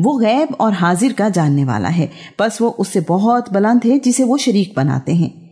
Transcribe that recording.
वो गैब और हाजिर का जानने वाला है। बस वो उससे बहुत बुलंद है जिसे वो शरीक बनाते हैं।